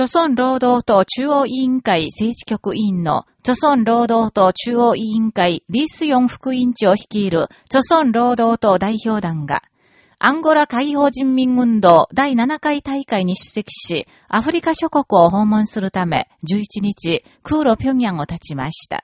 朝村労働党中央委員会政治局委員の、朝村労働党中央委員会リースヨン副委員長を率いる、朝村労働党代表団が、アンゴラ解放人民運動第7回大会に出席し、アフリカ諸国を訪問するため、11日、空路平壌を立ちました。